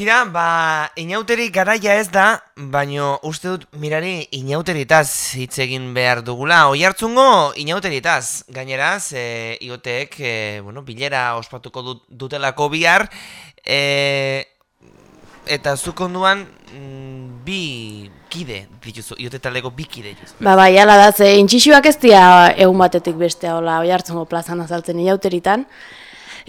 Tira, ba, inauteri garaia ez da, baino uste dut mirari inauteritaz hitz egin behar dugula. Oi hartzungo inauteritaz, gainera, ze iotek, e, bueno, bilera ospatuko dut, dutelako bihar, e, eta zuk onduan mm, bi kide dituzu, iote taleko bi kide dituzu. Ba, bai, ala da, ze intxixuak ez dira egun batetik bestea, hola, oi hartzungo plazan azaltzen inauteritan.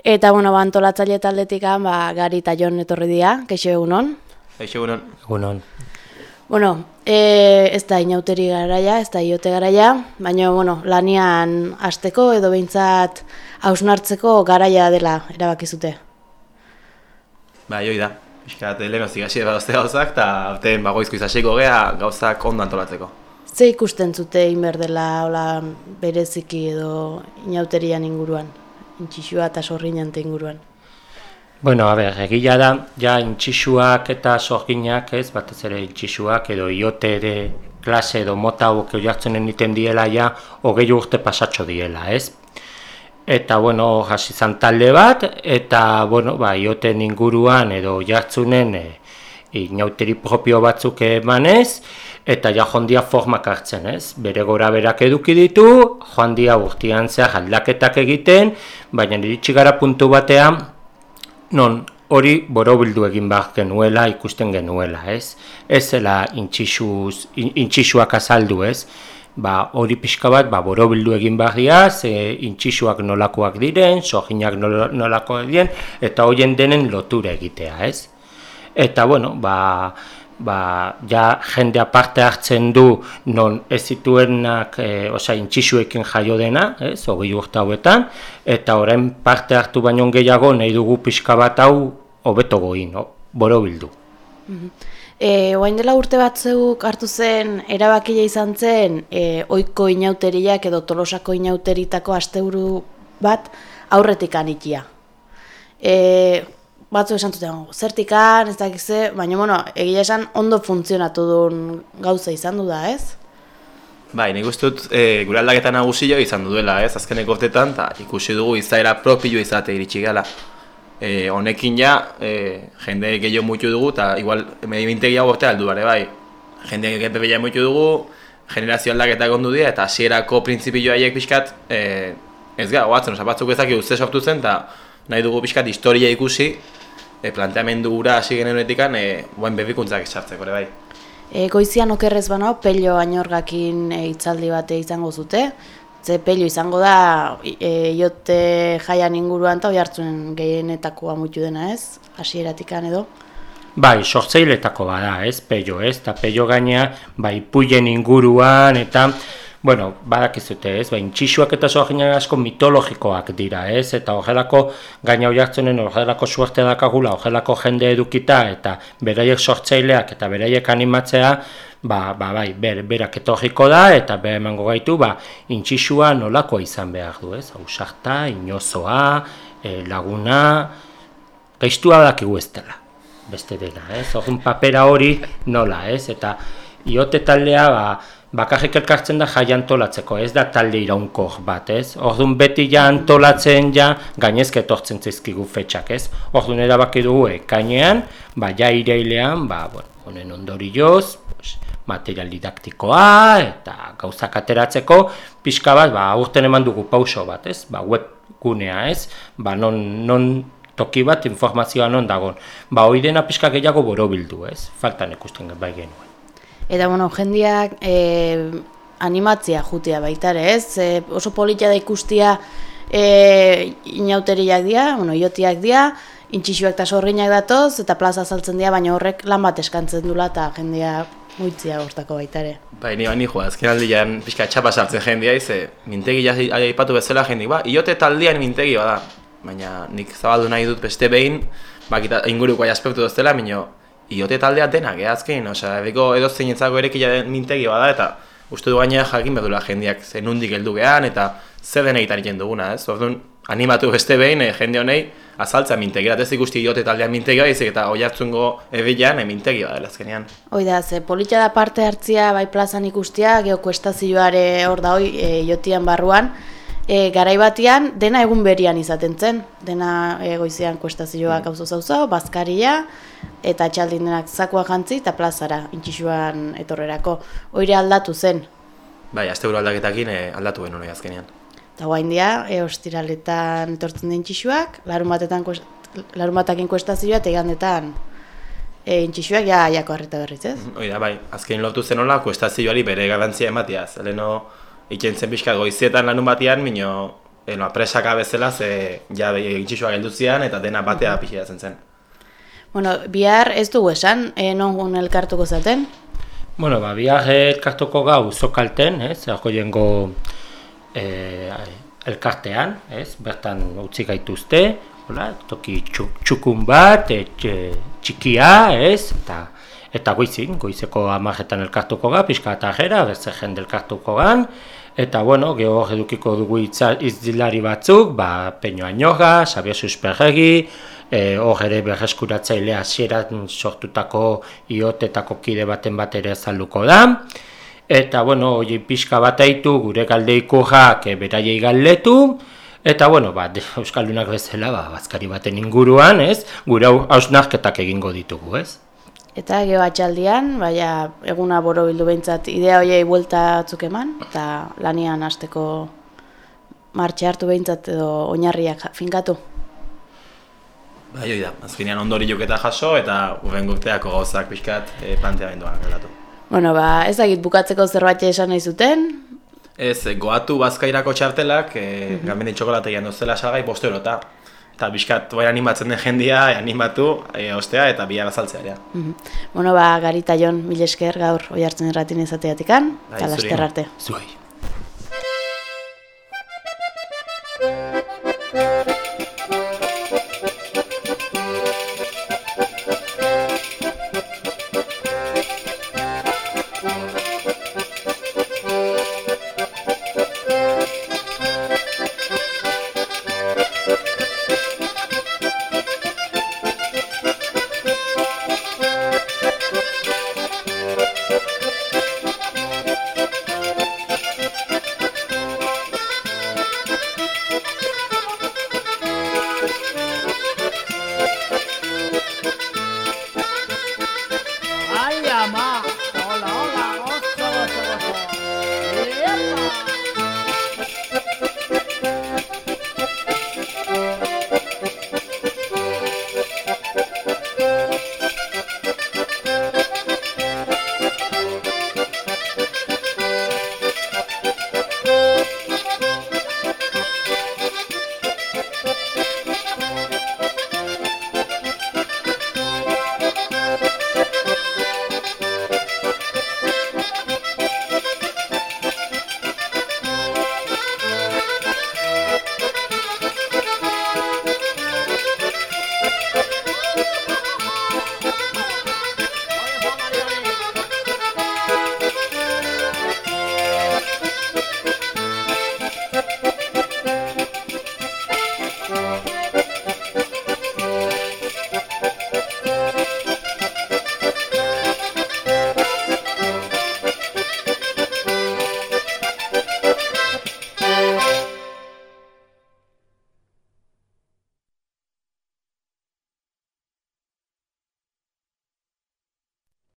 Eta, bueno, ba, antolatzaile taldetik, ba, gari eta jon etorri dira, keixo egunon. Keixo egunon. Egunon. Bueno, e, ez da inauteri garaia, ez da iote garaia, baina, bueno, lanian hasteko edo behintzat hausnartzeko garaia dela erabakizute. Ba, joi da. Piskat, lehen hozik hasi eba dozte gauzak, eta aurten bagoizko izaseko gea gauzak ondo antolatzeko. Ze ikusten zute inber dela hola, bereziki edo inauterian inguruan? intxixua eta sorginan inguruan. Bueno, a ber, egila da, ja intxixuak eta sorginak ez, batez ere intxixuak edo iote ere klase edo mota hauek jartzen iten diela ja, hogei urte pasatxo diela, ez? Eta, bueno, hasi zan talde bat, eta, bueno, ba, ioten inguruan edo jartzunen e, inauteri propio batzuk emanez, eta ja joan dia formak hartzen, ez? Bere gora berak eduki ditu, joan dia urtian zehar aldaketak egiten, baina iritsi gara puntu batean, non hori borobildu egin behar genuela, ikusten genuela, ez? Ez zela intxixuak azaldu, ez? Ba, hori pixka bat, ba, borobildu egin behar dira, ze intxixuak nolakoak diren, sojinak nolakoak diren, eta hoien denen lotura egitea, ez? Eta, bueno, ba, ba, ja jende aparte hartzen du non ez zituenak e, osa, intxixuekin jaio dena, ez, hogei urte hauetan, eta orain parte hartu baino gehiago nahi dugu pixka bat hau hobeto goi, no? Bildu. Mm oain dela urte batzuk hartu zen, erabakila izan zen, e, oiko inauteriak edo tolosako inauteritako asteburu bat aurretik anitia. E, batzu esan zuten, zertikan, ez dakize, baina, bueno, egia esan ondo funtzionatu duen gauza izan du da, ez? Bai, nik uste dut, e, gure aldaketa nagusio izan duela, ez, azkenek urtetan, eta ikusi dugu izaera propio izate iritsi gala. E, honekin ja, e, jende gehiago muitu dugu, eta igual, medimintegi hau urte aldu bare, bai. Jende gehiago muitu dugu, generazio aldaketa gondu dira, eta hasierako printzipio haiek pixkat, e, ez gara, batzen, oza, batzuk ezak uste sortu zen, eta nahi dugu pixkat historia ikusi, e, planteamendu gura hasi genenetik e, buen bebikuntzak esartzeko ere bai. E, goizian okerrez bano, pello ainorgakin e, itzaldi bate izango zute, ze pello izango da e, jote jaian inguruan eta hartzen gehienetako amutu dena ez, hasieratik edo. Bai, sortzeiletako bada ez, pello ez, eta pello gaina, bai, puien inguruan eta Bueno, badakizute ez, bain txixuak eta zoaginak asko mitologikoak dira ez, eta horrelako gaina hori hartzenen suerte dakagula, horrelako jende edukita eta beraiek sortzaileak eta beraiek animatzea, ba, ba, bai, ber, berak etorriko da eta be emango gaitu, ba, intxixua nolako izan behar du ez, hausarta, inozoa, e, laguna, gaiztua dakigu ez dela, beste dena ez, horren papera hori nola ez, eta iote taldea, ba, bakarrik elkartzen da jai antolatzeko, ez da talde iraunkor bat, ez? Orduan beti ja antolatzen ja gainezke etortzen zizkigu fetxak, ez? Orduan erabaki dugu ekainean, ba ja irailean, ba, bueno, honen ondori joz, material didaktikoa eta gauzak ateratzeko pixka bat, ba, urten eman dugu pauso bat, ez? Ba, web gunea, ez? Ba, non, non toki bat informazioa non dagon. Ba, hoi dena pixka gehiago borobildu, ez? Faltan ikusten bai genuen. Eta, bueno, jendiak e, animatzia jutea baita ere, ez? E, oso politia da ikustia e, inauteriak dira, bueno, iotiak dira, intxixuak eta sorrinak datoz, eta plaza saltzen dira, baina horrek lan bat eskantzen dula eta jendia muitzia hortako baita ere. Bai, ni bani joa, azken aldian pixka txapa sartzen jendia, ize, mintegi aipatu bezala jendik, ba, iote taldian mintegi bada, baina nik zabaldu nahi dut beste behin, bakita inguruko aspektu doztela, minio, iote taldea denak, eh, azken, osea, beko edo zein etzako ere den mintegi bada, eta uste du gaina jakin bedula jendeak zenundik heldu gehan eta zer den egiten egiten duguna, ez? Orduan, animatu beste behin eh, jende honei azaltza mintegira, ez ikusti diote taldean mintegia, izik eta oi hartzungo ebilan e, mintegi badela azkenean. Hoi da, ze politxa da parte hartzia bai plazan ikustia, geoko estazioare hor da hoi, e, jotian barruan, e, garai batean dena egun berian izaten zen, dena e, goizean kuestazioak gauzo zauzo, bazkaria, eta txaldin denak zakua jantzi eta plazara, intxisuan etorrerako. Hoire aldatu zen, Bai, azte aldaketakin e, aldatu genuen hori azkenean. Eta guain dia, e, ostiraletan etortzen den txixuak, larun batetan larun batakin kuestazioa eta igandetan e, intxixuak ja jako harreta berriz, ez? Hoi da, bai, azken lotu zen hola, kuestazioari bere garantzia ematia. Zeleno, ikentzen pixka goizietan lanun batean, mino, eno, presaka bezala, ze ja intxixuak gelduzian eta dena batea pixia zen zen. Bueno, bihar ez dugu esan, e, non elkartuko zaten? Bueno, ba, bihar elkartuko gau zokalten, ez, erko jengo e, elkartean, ez, bertan utzi gaituzte, hola, toki txukun bat, e, txikia, ez, eta eta goizin, goizeko amarretan elkartuko ga, pixka eta jera, berze jende elkartuko gan, eta bueno, geho edukiko dugu izdilari batzuk, ba, Peño Añoga, Xabier Susperregi, e, hor ere berreskuratzailea hasieran sortutako iotetako kide baten bat ere azalduko da. Eta, bueno, hori pixka bat aitu, gure galdeiko jak e, beraiei galdetu, eta, bueno, ba, Euskaldunak bezala, ba, bazkari baten inguruan, ez, gure hausnarketak egingo ditugu, ez. Eta geho atxaldian, baina eguna boro bildu behintzat idea horiei buelta atzuk eman, eta lanian hasteko martxe hartu behintzat edo oinarriak finkatu. Bai, hoi da, azkenean ondori joketa jaso eta urren gurteako gauzak pixkat e, planteamenduan geldatu. Bueno, ba, ez agit bukatzeko zerbait esan nahi zuten? Ez, goatu bazkairako txartelak, e, mm -hmm. gambeni txokolategian dozela salgai bostero eta bizkat bai animatzen den jendia, animatu, e, ostea eta bia bazaltzea ere. Mm Bueno, ba, garita jon, mil esker gaur oi hartzen erratin izateatikan, bai, eta laster arte. Zuei.